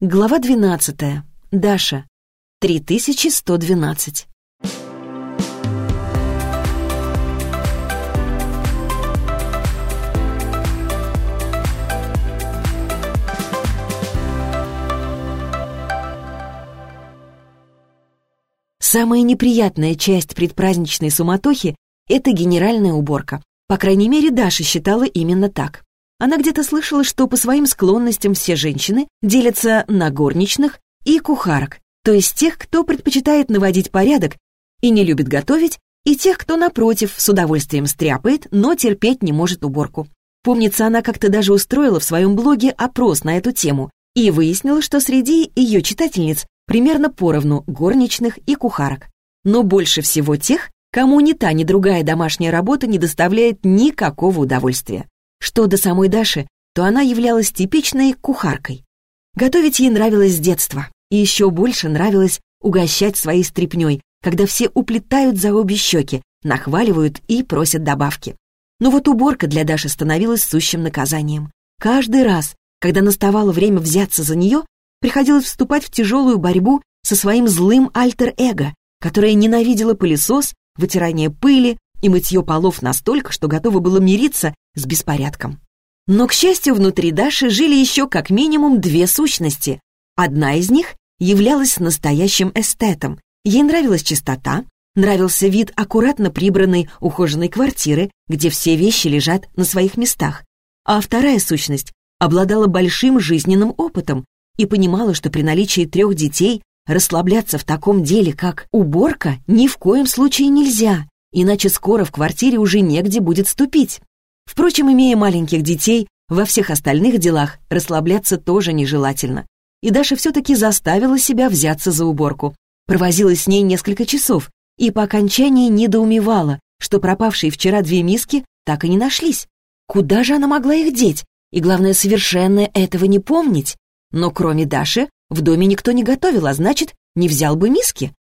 Глава 12. Даша. 3112. Самая неприятная часть предпраздничной суматохи — это генеральная уборка. По крайней мере, Даша считала именно так. Она где-то слышала, что по своим склонностям все женщины делятся на горничных и кухарок, то есть тех, кто предпочитает наводить порядок и не любит готовить, и тех, кто, напротив, с удовольствием стряпает, но терпеть не может уборку. Помнится, она как-то даже устроила в своем блоге опрос на эту тему и выяснила, что среди ее читательниц примерно поровну горничных и кухарок. Но больше всего тех, кому ни та, ни другая домашняя работа не доставляет никакого удовольствия. Что до самой Даши, то она являлась типичной кухаркой. Готовить ей нравилось с детства, и еще больше нравилось угощать своей стряпнёй, когда все уплетают за обе щеки, нахваливают и просят добавки. Но вот уборка для Даши становилась сущим наказанием. Каждый раз, когда наставало время взяться за нее, приходилось вступать в тяжелую борьбу со своим злым альтер-эго, которое ненавидело пылесос, вытирание пыли и мытье полов настолько, что готово было мириться с беспорядком. Но, к счастью, внутри Даши жили еще как минимум две сущности. Одна из них являлась настоящим эстетом. Ей нравилась чистота, нравился вид аккуратно прибранной, ухоженной квартиры, где все вещи лежат на своих местах. А вторая сущность обладала большим жизненным опытом и понимала, что при наличии трех детей расслабляться в таком деле, как уборка, ни в коем случае нельзя, иначе скоро в квартире уже негде будет ступить. Впрочем, имея маленьких детей, во всех остальных делах расслабляться тоже нежелательно. И Даша все-таки заставила себя взяться за уборку. Провозилась с ней несколько часов и по окончании недоумевала, что пропавшие вчера две миски так и не нашлись. Куда же она могла их деть? И главное, совершенно этого не помнить. Но кроме Даши в доме никто не готовил, а значит, не взял бы миски.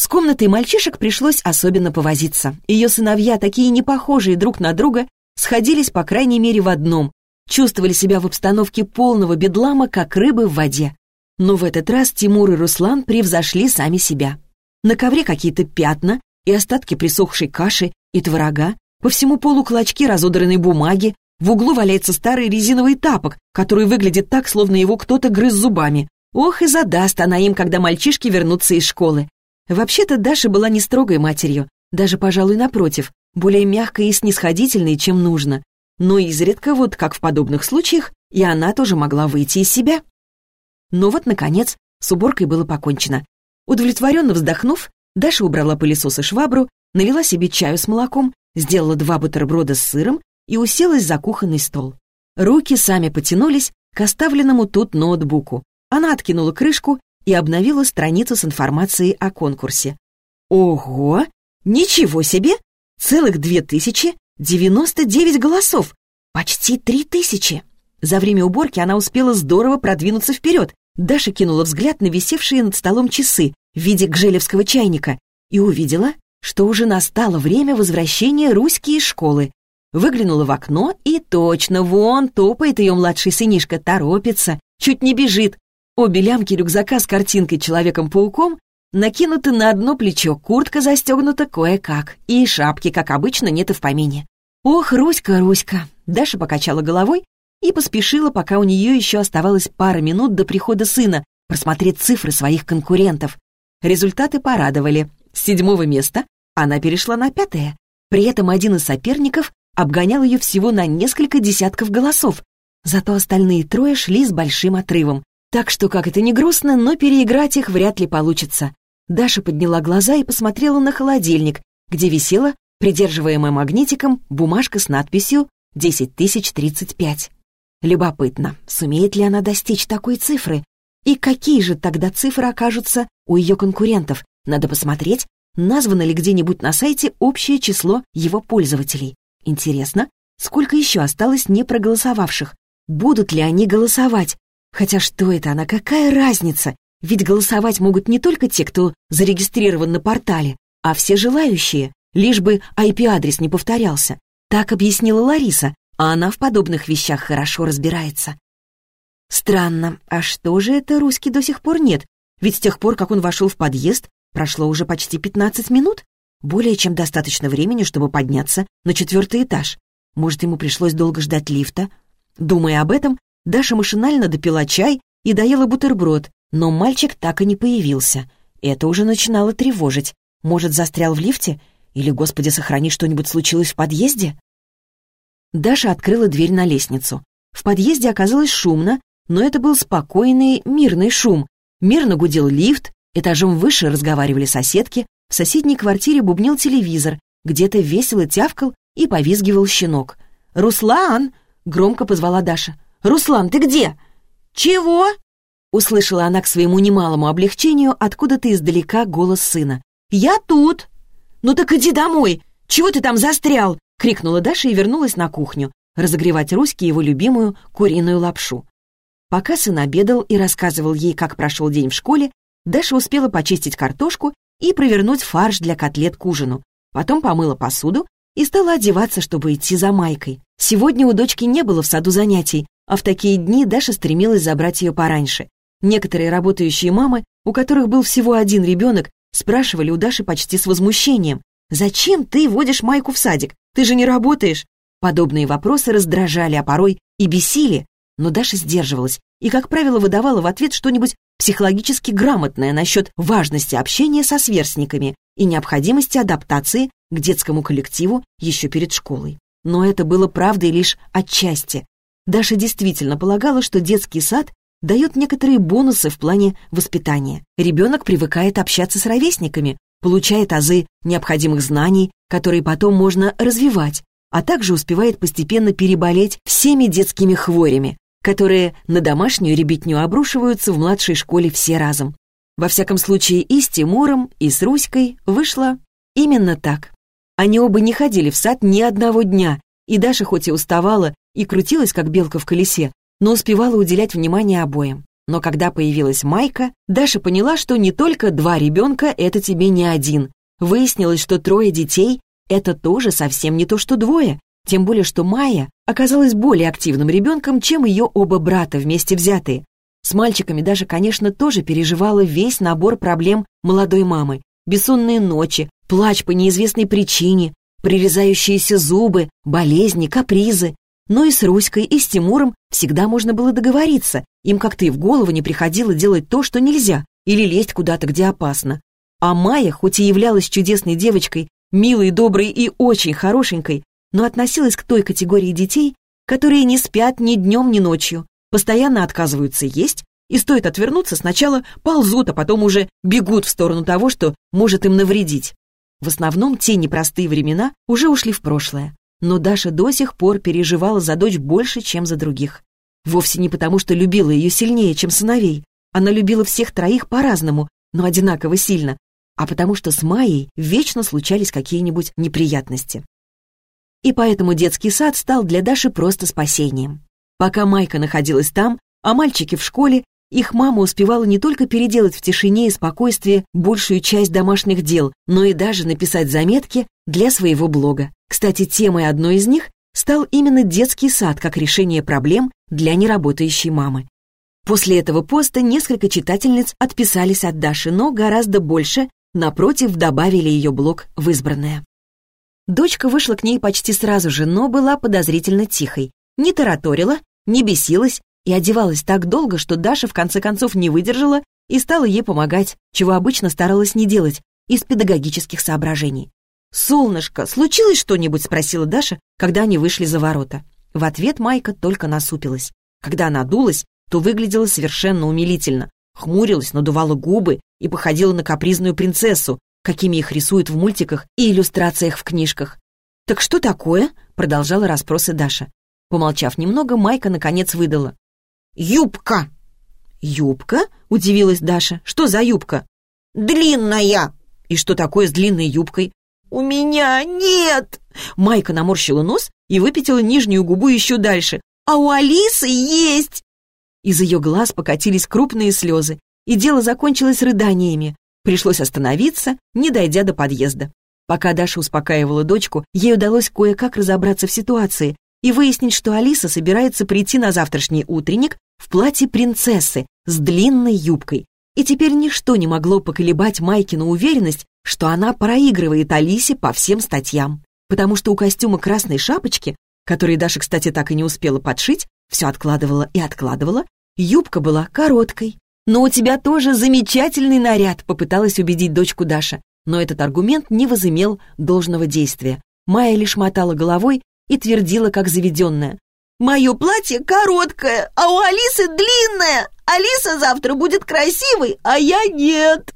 С комнатой мальчишек пришлось особенно повозиться. Ее сыновья, такие непохожие друг на друга, сходились по крайней мере в одном — чувствовали себя в обстановке полного бедлама, как рыбы в воде. Но в этот раз Тимур и Руслан превзошли сами себя. На ковре какие-то пятна и остатки присохшей каши и творога, по всему полу клочки разодранной бумаги, в углу валяется старый резиновый тапок, который выглядит так, словно его кто-то грыз зубами. Ох, и задаст она им, когда мальчишки вернутся из школы. Вообще-то Даша была не строгой матерью, даже, пожалуй, напротив, более мягкой и снисходительной, чем нужно. Но изредка, вот как в подобных случаях, и она тоже могла выйти из себя. Но вот, наконец, с уборкой было покончено. Удовлетворенно вздохнув, Даша убрала пылесос и швабру, налила себе чаю с молоком, сделала два бутерброда с сыром и уселась за кухонный стол. Руки сами потянулись к оставленному тут ноутбуку. Она откинула крышку и обновила страницу с информацией о конкурсе. Ого! Ничего себе! Целых две тысячи девяносто девять голосов! Почти три тысячи! За время уборки она успела здорово продвинуться вперед. Даша кинула взгляд на висевшие над столом часы в виде гжелевского чайника и увидела, что уже настало время возвращения Руськи из школы. Выглянула в окно и точно, вон, топает ее младший сынишка, торопится, чуть не бежит. Обе лямки рюкзака с картинкой Человеком-пауком Накинуты на одно плечо, куртка застегнута кое-как, и шапки, как обычно, нет и в помине. «Ох, Руська, Руська!» Даша покачала головой и поспешила, пока у нее еще оставалось пара минут до прихода сына, просмотреть цифры своих конкурентов. Результаты порадовали. С седьмого места она перешла на пятое. При этом один из соперников обгонял ее всего на несколько десятков голосов. Зато остальные трое шли с большим отрывом. Так что, как это ни грустно, но переиграть их вряд ли получится. Даша подняла глаза и посмотрела на холодильник, где висела, придерживаемая магнитиком, бумажка с надписью «10035». Любопытно, сумеет ли она достичь такой цифры? И какие же тогда цифры окажутся у ее конкурентов? Надо посмотреть, названо ли где-нибудь на сайте общее число его пользователей. Интересно, сколько еще осталось не проголосовавших? Будут ли они голосовать? Хотя что это она, какая разница? Ведь голосовать могут не только те, кто зарегистрирован на портале, а все желающие, лишь бы IP-адрес не повторялся. Так объяснила Лариса, а она в подобных вещах хорошо разбирается. Странно, а что же это русский до сих пор нет? Ведь с тех пор, как он вошел в подъезд, прошло уже почти 15 минут. Более чем достаточно времени, чтобы подняться на четвертый этаж. Может, ему пришлось долго ждать лифта? Думая об этом, Даша машинально допила чай и доела бутерброд, но мальчик так и не появился. Это уже начинало тревожить. Может, застрял в лифте? Или, господи, сохрани, что-нибудь случилось в подъезде? Даша открыла дверь на лестницу. В подъезде оказалось шумно, но это был спокойный, мирный шум. Мирно гудел лифт, этажом выше разговаривали соседки, в соседней квартире бубнил телевизор, где-то весело тявкал и повизгивал щенок. «Руслан!» — громко позвала Даша. «Руслан, ты где?» «Чего?» — услышала она к своему немалому облегчению откуда-то издалека голос сына. «Я тут!» «Ну так иди домой! Чего ты там застрял?» — крикнула Даша и вернулась на кухню, разогревать Руське его любимую куриную лапшу. Пока сын обедал и рассказывал ей, как прошел день в школе, Даша успела почистить картошку и провернуть фарш для котлет к ужину. Потом помыла посуду и стала одеваться, чтобы идти за Майкой. Сегодня у дочки не было в саду занятий, а в такие дни Даша стремилась забрать ее пораньше. Некоторые работающие мамы, у которых был всего один ребенок, спрашивали у Даши почти с возмущением. «Зачем ты водишь Майку в садик? Ты же не работаешь!» Подобные вопросы раздражали, а порой и бесили, но Даша сдерживалась и, как правило, выдавала в ответ что-нибудь психологически грамотное насчет важности общения со сверстниками и необходимости адаптации к детскому коллективу еще перед школой. Но это было правдой лишь отчасти. Даша действительно полагала, что детский сад дает некоторые бонусы в плане воспитания. Ребенок привыкает общаться с ровесниками, получает азы необходимых знаний, которые потом можно развивать, а также успевает постепенно переболеть всеми детскими хворями, которые на домашнюю ребятню обрушиваются в младшей школе все разом. Во всяком случае, и с Тимуром, и с Руськой вышло именно так. Они оба не ходили в сад ни одного дня, и Даша хоть и уставала и крутилась, как белка в колесе, но успевала уделять внимание обоим. Но когда появилась Майка, Даша поняла, что не только два ребенка — это тебе не один. Выяснилось, что трое детей — это тоже совсем не то, что двое, тем более, что Майя оказалась более активным ребенком, чем ее оба брата вместе взятые. С мальчиками даже, конечно, тоже переживала весь набор проблем молодой мамы. Бессонные ночи, плач по неизвестной причине, прирезающиеся зубы, болезни, капризы. Но и с Руськой, и с Тимуром всегда можно было договориться. Им как-то и в голову не приходило делать то, что нельзя, или лезть куда-то, где опасно. А Майя, хоть и являлась чудесной девочкой, милой, доброй и очень хорошенькой, но относилась к той категории детей, которые не спят ни днем, ни ночью, постоянно отказываются есть, и стоит отвернуться, сначала ползут, а потом уже бегут в сторону того, что может им навредить. В основном те непростые времена уже ушли в прошлое но Даша до сих пор переживала за дочь больше, чем за других. Вовсе не потому, что любила ее сильнее, чем сыновей. Она любила всех троих по-разному, но одинаково сильно, а потому что с Майей вечно случались какие-нибудь неприятности. И поэтому детский сад стал для Даши просто спасением. Пока Майка находилась там, а мальчики в школе, их мама успевала не только переделать в тишине и спокойствии большую часть домашних дел, но и даже написать заметки для своего блога. Кстати, темой одной из них стал именно детский сад как решение проблем для неработающей мамы. После этого поста несколько читательниц отписались от Даши, но гораздо больше, напротив, добавили ее блог в избранное. Дочка вышла к ней почти сразу же, но была подозрительно тихой. Не тараторила, не бесилась и одевалась так долго, что Даша в конце концов не выдержала и стала ей помогать, чего обычно старалась не делать, из педагогических соображений. «Солнышко, случилось что-нибудь?» — спросила Даша, когда они вышли за ворота. В ответ Майка только насупилась. Когда она дулась, то выглядела совершенно умилительно. Хмурилась, надувала губы и походила на капризную принцессу, какими их рисуют в мультиках и иллюстрациях в книжках. «Так что такое?» — продолжала расспросы Даша. Помолчав немного, Майка наконец выдала. «Юбка!» «Юбка?» — удивилась Даша. «Что за юбка?» «Длинная!» «И что такое с длинной юбкой?» «У меня нет!» Майка наморщила нос и выпятила нижнюю губу еще дальше. «А у Алисы есть!» Из ее глаз покатились крупные слезы, и дело закончилось рыданиями. Пришлось остановиться, не дойдя до подъезда. Пока Даша успокаивала дочку, ей удалось кое-как разобраться в ситуации и выяснить, что Алиса собирается прийти на завтрашний утренник в платье принцессы с длинной юбкой. И теперь ничто не могло поколебать Майкину уверенность, что она проигрывает Алисе по всем статьям. Потому что у костюма красной шапочки, который Даша, кстати, так и не успела подшить, все откладывала и откладывала, юбка была короткой. «Но у тебя тоже замечательный наряд», — попыталась убедить дочку Даша. Но этот аргумент не возымел должного действия. Майя лишь мотала головой и твердила, как заведенная. «Мое платье короткое, а у Алисы длинное! Алиса завтра будет красивой, а я нет!»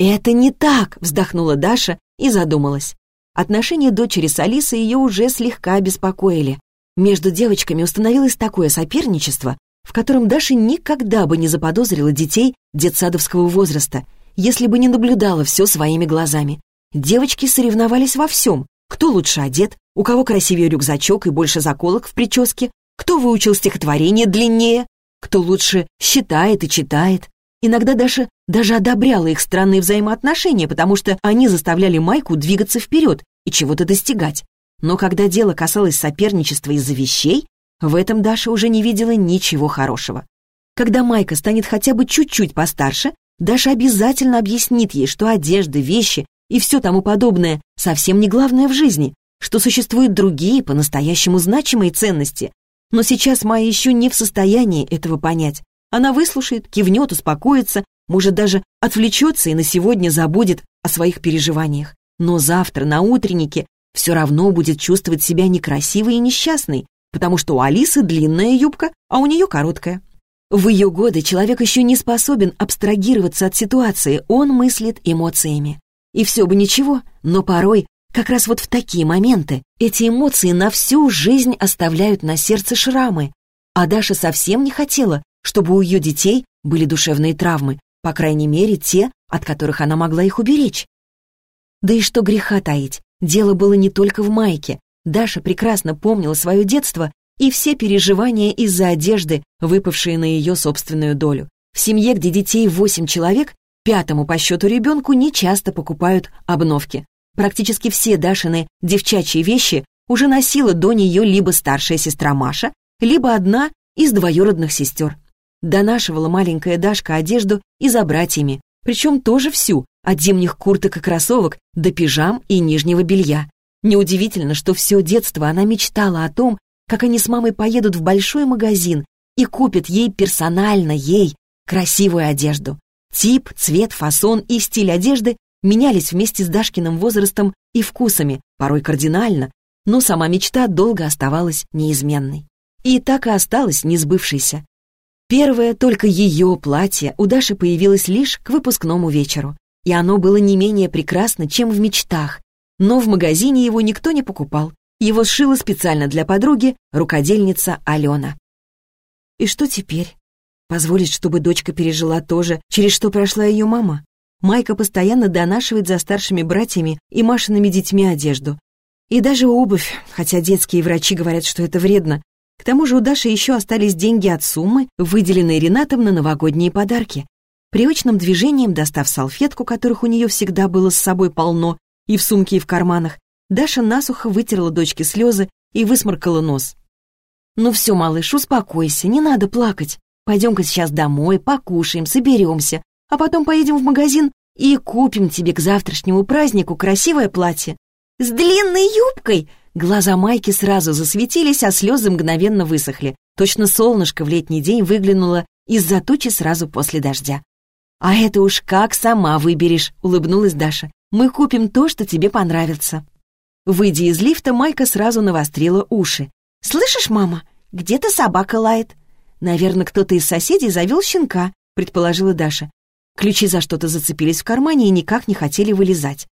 «Это не так!» — вздохнула Даша и задумалась. Отношения дочери с Алисой ее уже слегка обеспокоили. Между девочками установилось такое соперничество, в котором Даша никогда бы не заподозрила детей детсадовского возраста, если бы не наблюдала все своими глазами. Девочки соревновались во всем. Кто лучше одет, у кого красивее рюкзачок и больше заколок в прическе, кто выучил стихотворение длиннее, кто лучше считает и читает. Иногда Даша даже одобряла их странные взаимоотношения, потому что они заставляли Майку двигаться вперед и чего-то достигать. Но когда дело касалось соперничества из-за вещей, в этом Даша уже не видела ничего хорошего. Когда Майка станет хотя бы чуть-чуть постарше, Даша обязательно объяснит ей, что одежда, вещи и все тому подобное совсем не главное в жизни, что существуют другие, по-настоящему значимые ценности. Но сейчас Майя еще не в состоянии этого понять. Она выслушает, кивнет, успокоится, может даже отвлечется и на сегодня забудет о своих переживаниях. Но завтра на утреннике все равно будет чувствовать себя некрасивой и несчастной, потому что у Алисы длинная юбка, а у нее короткая. В ее годы человек еще не способен абстрагироваться от ситуации, он мыслит эмоциями. И все бы ничего, но порой, как раз вот в такие моменты, эти эмоции на всю жизнь оставляют на сердце шрамы. А Даша совсем не хотела, чтобы у ее детей были душевные травмы, по крайней мере, те, от которых она могла их уберечь. Да и что греха таить, дело было не только в майке. Даша прекрасно помнила свое детство и все переживания из-за одежды, выпавшие на ее собственную долю. В семье, где детей восемь человек, пятому по счету ребенку не часто покупают обновки. Практически все Дашины девчачьи вещи уже носила до нее либо старшая сестра Маша, либо одна из двоюродных сестер. Донашивала маленькая Дашка одежду и за братьями, причем тоже всю, от зимних курток и кроссовок до пижам и нижнего белья. Неудивительно, что все детство она мечтала о том, как они с мамой поедут в большой магазин и купят ей персонально, ей, красивую одежду. Тип, цвет, фасон и стиль одежды менялись вместе с Дашкиным возрастом и вкусами, порой кардинально, но сама мечта долго оставалась неизменной. И так и осталась несбывшейся. Первое, только ее платье у Даши появилось лишь к выпускному вечеру, и оно было не менее прекрасно, чем в мечтах, но в магазине его никто не покупал, его сшила специально для подруги рукодельница Алена. И что теперь? Позволить, чтобы дочка пережила то же, через что прошла ее мама? Майка постоянно донашивает за старшими братьями и Машиными детьми одежду. И даже обувь, хотя детские врачи говорят, что это вредно. К тому же у Даши еще остались деньги от суммы, выделенные Ренатом на новогодние подарки. Привычным движением, достав салфетку, которых у нее всегда было с собой полно, и в сумке, и в карманах, Даша насухо вытерла дочке слезы и высморкала нос. «Ну все, малыш, успокойся, не надо плакать. Пойдем-ка сейчас домой, покушаем, соберемся, а потом поедем в магазин и купим тебе к завтрашнему празднику красивое платье. С длинной юбкой!» Глаза Майки сразу засветились, а слезы мгновенно высохли. Точно солнышко в летний день выглянуло из-за тучи сразу после дождя. «А это уж как сама выберешь», — улыбнулась Даша. «Мы купим то, что тебе понравится». Выйдя из лифта, Майка сразу навострила уши. «Слышишь, мама, где-то собака лает». «Наверное, кто-то из соседей завел щенка», — предположила Даша. Ключи за что-то зацепились в кармане и никак не хотели вылезать.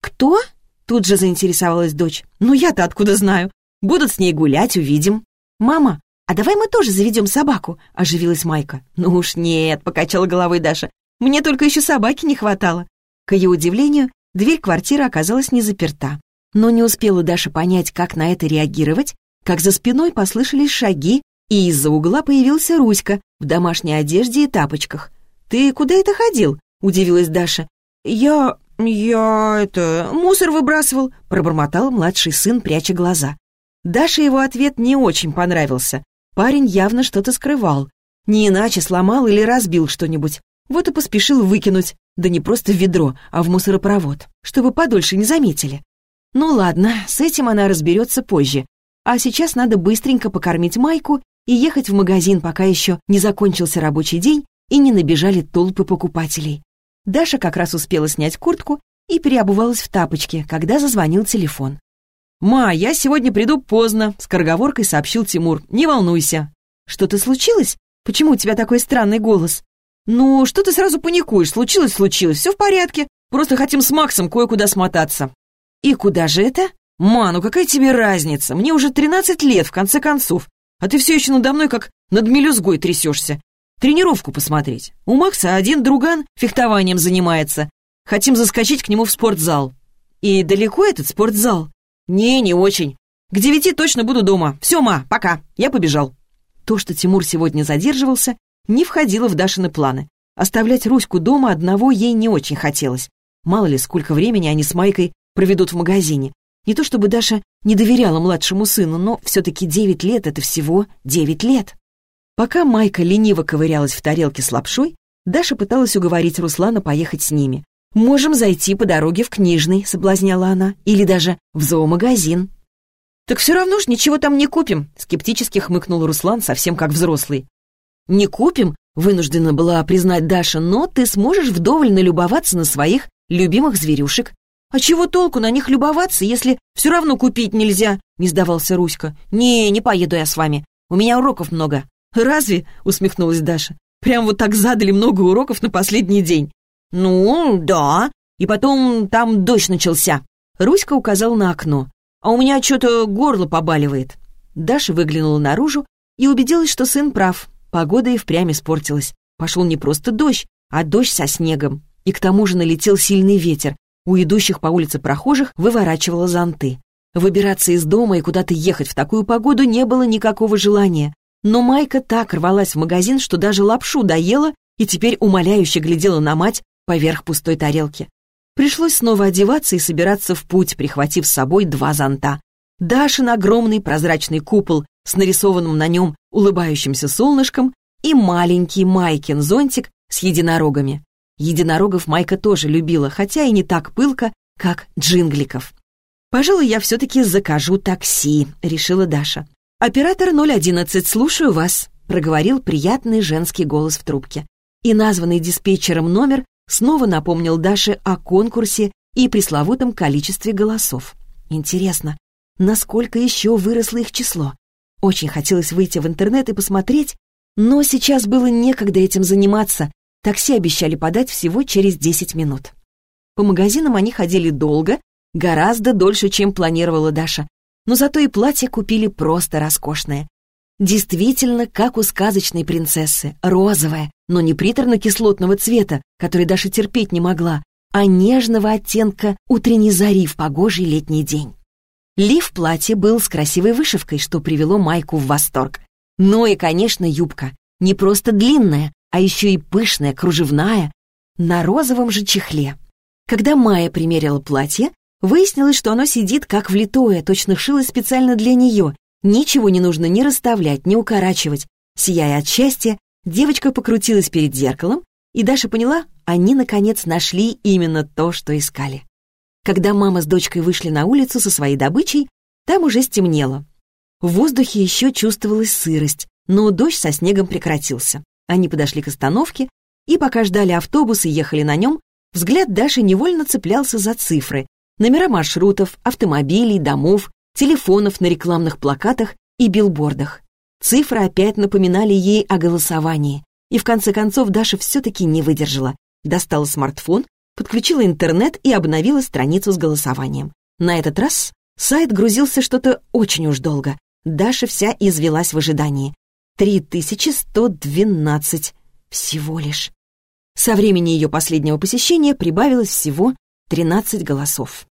«Кто?» — тут же заинтересовалась дочь. «Ну я-то откуда знаю? Будут с ней гулять, увидим». «Мама, а давай мы тоже заведем собаку?» — оживилась Майка. «Ну уж нет», — покачала головой Даша. «Мне только еще собаки не хватало». К ее удивлению, дверь квартиры оказалась не заперта. Но не успела Даша понять, как на это реагировать, как за спиной послышались шаги, и из-за угла появился Руська в домашней одежде и тапочках. «Ты куда это ходил?» — удивилась Даша. «Я... я... это... мусор выбрасывал», — пробормотал младший сын, пряча глаза. Даше его ответ не очень понравился. Парень явно что-то скрывал. Не иначе сломал или разбил что-нибудь. Вот и поспешил выкинуть, да не просто в ведро, а в мусоропровод, чтобы подольше не заметили. Ну ладно, с этим она разберется позже. А сейчас надо быстренько покормить Майку и ехать в магазин, пока еще не закончился рабочий день и не набежали толпы покупателей. Даша как раз успела снять куртку и переобувалась в тапочки, когда зазвонил телефон. «Ма, я сегодня приду поздно», — скороговоркой сообщил Тимур. «Не волнуйся». «Что-то случилось? Почему у тебя такой странный голос?» «Ну, что ты сразу паникуешь? Случилось, случилось. Все в порядке. Просто хотим с Максом кое-куда смотаться». «И куда же это?» «Ма, ну какая тебе разница? Мне уже 13 лет, в конце концов. А ты все еще надо мной как над мелюзгой трясешься. Тренировку посмотреть. У Макса один друган фехтованием занимается. Хотим заскочить к нему в спортзал». «И далеко этот спортзал?» «Не, не очень. К девяти точно буду дома. Все, ма, пока. Я побежал». То, что Тимур сегодня задерживался, не входило в Дашины планы. Оставлять Руську дома одного ей не очень хотелось. Мало ли, сколько времени они с Майкой проведут в магазине. Не то чтобы Даша не доверяла младшему сыну, но все-таки девять лет — это всего девять лет. Пока Майка лениво ковырялась в тарелке с лапшой, Даша пыталась уговорить Руслана поехать с ними. «Можем зайти по дороге в книжный», — соблазняла она, «или даже в зоомагазин». «Так все равно ж ничего там не купим», — скептически хмыкнул Руслан, совсем как взрослый. «Не купим», — вынуждена была признать Даша, «но ты сможешь вдоволь налюбоваться на своих любимых зверюшек». «А чего толку на них любоваться, если все равно купить нельзя?» — не сдавался Руська. «Не, не поеду я с вами. У меня уроков много». «Разве?» — усмехнулась Даша. «Прям вот так задали много уроков на последний день». «Ну, да. И потом там дождь начался». Руська указал на окно. «А у меня что-то горло побаливает». Даша выглянула наружу и убедилась, что сын прав. Погода и впрямь испортилась. Пошел не просто дождь, а дождь со снегом. И к тому же налетел сильный ветер. У идущих по улице прохожих выворачивало зонты. Выбираться из дома и куда-то ехать в такую погоду не было никакого желания. Но Майка так рвалась в магазин, что даже лапшу доела и теперь умоляюще глядела на мать, поверх пустой тарелки. Пришлось снова одеваться и собираться в путь, прихватив с собой два зонта. Дашин огромный прозрачный купол с нарисованным на нем улыбающимся солнышком и маленький Майкин зонтик с единорогами. Единорогов Майка тоже любила, хотя и не так пылко, как джингликов. «Пожалуй, я все-таки закажу такси», — решила Даша. «Оператор 011, слушаю вас», — проговорил приятный женский голос в трубке. И названный диспетчером номер снова напомнил Даше о конкурсе и пресловутом количестве голосов. Интересно, насколько еще выросло их число? Очень хотелось выйти в интернет и посмотреть, но сейчас было некогда этим заниматься. Такси обещали подать всего через 10 минут. По магазинам они ходили долго, гораздо дольше, чем планировала Даша, но зато и платье купили просто роскошное. Действительно, как у сказочной принцессы, розовое, но не приторно-кислотного цвета, который Даша терпеть не могла, а нежного оттенка утренней зари в погожий летний день. Лиф платье был с красивой вышивкой, что привело Майку в восторг. Ну и, конечно, юбка. Не просто длинная, а еще и пышная, кружевная, на розовом же чехле. Когда Майя примерила платье, выяснилось, что оно сидит как влитое, точно шилось специально для нее, Ничего не нужно ни расставлять, ни укорачивать. Сияя от счастья, девочка покрутилась перед зеркалом, и Даша поняла, они, наконец, нашли именно то, что искали. Когда мама с дочкой вышли на улицу со своей добычей, там уже стемнело. В воздухе еще чувствовалась сырость, но дождь со снегом прекратился. Они подошли к остановке, и пока ждали автобус и ехали на нем, взгляд Даши невольно цеплялся за цифры, номера маршрутов, автомобилей, домов, телефонов на рекламных плакатах и билбордах. Цифры опять напоминали ей о голосовании. И в конце концов Даша все-таки не выдержала. Достала смартфон, подключила интернет и обновила страницу с голосованием. На этот раз сайт грузился что-то очень уж долго. Даша вся извелась в ожидании. 3112 всего лишь. Со времени ее последнего посещения прибавилось всего 13 голосов.